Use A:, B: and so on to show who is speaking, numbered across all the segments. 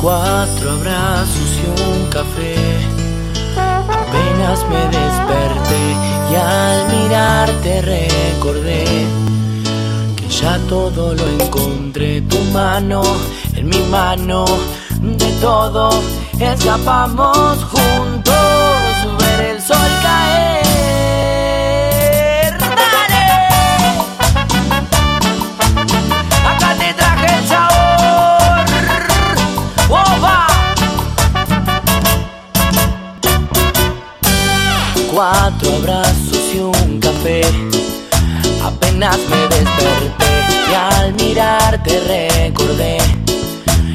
A: Cuatro abrazos y un café. Apenas me desperté y al mirarte recordé que ya todo lo encontré. Tu mano en mi mano, de todo escapamos juntos, ver el sol caer. Cuatro abrazos y un café. Apenas me desperté y al mirarte recordé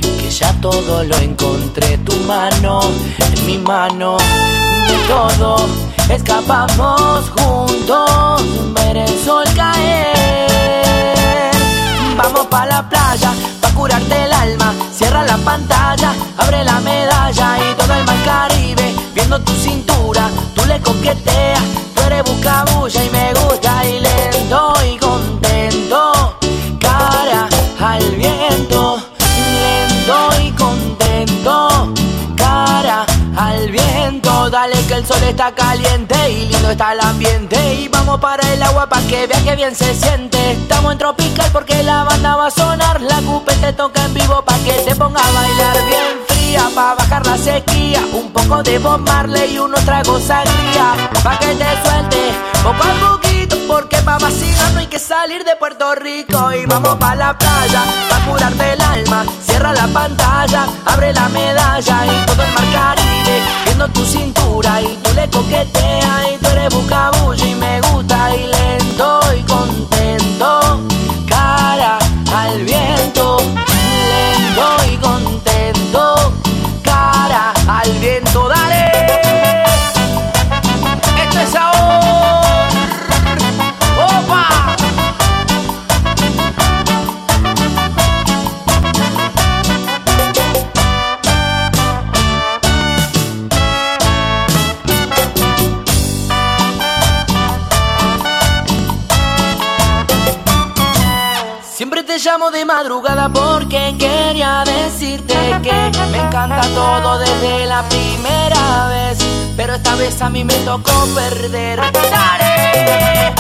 A: que ya todo lo encontré. Tu mano en mi mano, de todo escapamos juntos, ver el sol caer. Vamos pa la playa, pa curarte el alma. Cierra la pantalla, abre la medalla y todo el mar Caribe viendo tu cintura le coquetea, tú eres buscabulla y me gusta y lento y contento, cara al viento, lento y contento, cara al viento, dale que el sol está caliente y lindo está el ambiente. Y vamos para el agua para que vea que bien se siente, estamos en tropical porque la banda va a sonar, la cupe te toca en vivo para que te ponga a bailar bien para bajar la sequía. Un poco de Bob Marley y unos tragos sangría pa' que te suelte poco a poquito. Porque pa' vacilar no hay que salir de Puerto Rico. Y vamos pa' la playa pa' curarte el alma. Cierra la pantalla, abre la medalla y todo el mar Caribe. Viendo tu cintura y tú le coqueteas y tú eres bucabulla y me gusta Siempre te llamo de madrugada porque quería decirte que me encanta todo desde la primera vez. Pero esta vez a mí me tocó perder. ¡Dale!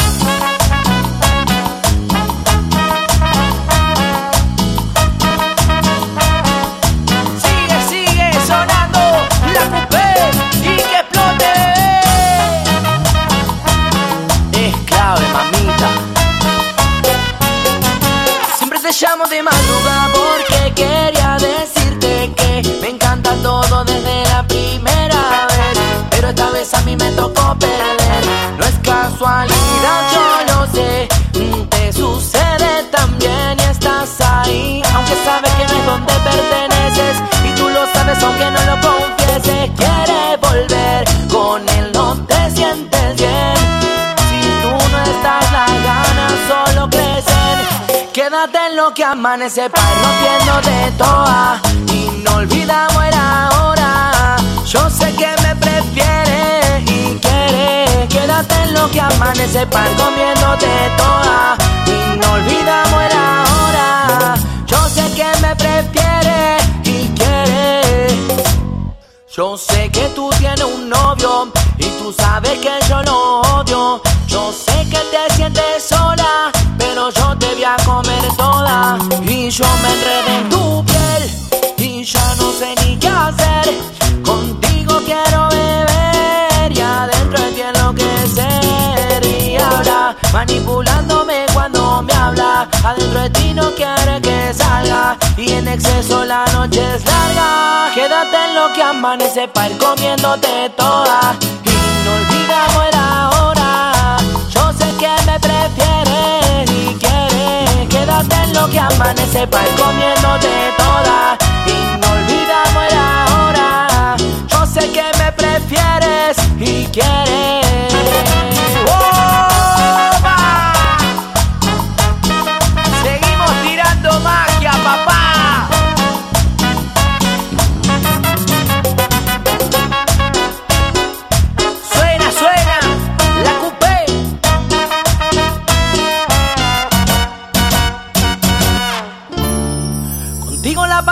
A: Llamo de madrugada porque quería decirte que me encanta todo desde la primera vez. Pero esta vez a mí me tocó perder. No es casualidad, yo lo sé. mm, Te sucede también y estás ahí. Aunque sabes que no es donde perteneces. Y tú lo sabes aunque no lo Quédate en lo que amanece rompiendo de toa. Y no olvidamos el ahora. Yo sé que me prefieres y quieres Quédate en lo que amanece para ir comiéndote toa. Y no olvidamos el ahora. Yo sé que me prefieres y quieres yo sé que tú tienes un novio y tú sabes que yo lo odio. Yo comer toda. Y yo me enredé en tu piel y ya no sé ni qué hacer. Contigo quiero beber y adentro de ti enloquecer. Y ahora manipulándome cuando me habla. Adentro de ti no quiere que salga y en exceso la noche es larga. Quédate en lo que amanece para ir comiéndote toda para ir comiéndote toda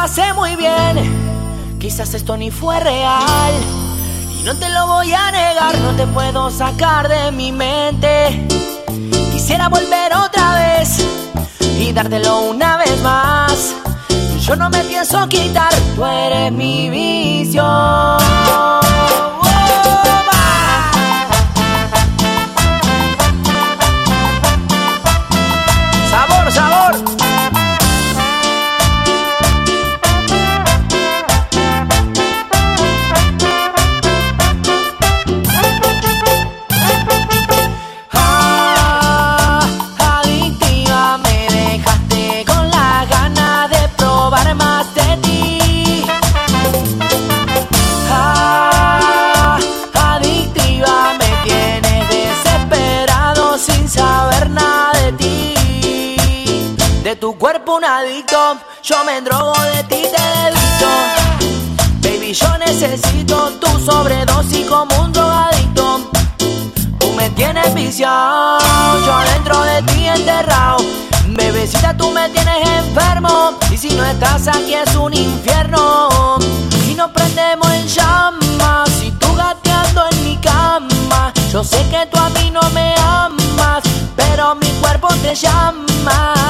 A: pasé muy bien Quizás esto ni fue real. Y no te lo voy a negar, no te puedo sacar de mi mente. Quisiera volver otra vez y dártelo una vez más. Yo no me pienso quitar, tú eres mi vicio. Un adicto, yo me drogo de ti, te evito. Baby, yo necesito tu sobredosis como un drogadicto. Tú me tienes viciado, yo adentro de ti enterrado. Bebecita, tú me tienes enfermo. Y si no estás aquí es un infierno. Y nos prendemos en llamas. Y tú gateando en mi cama. Yo sé que tú a mí no me amas. Pero mi cuerpo te llama.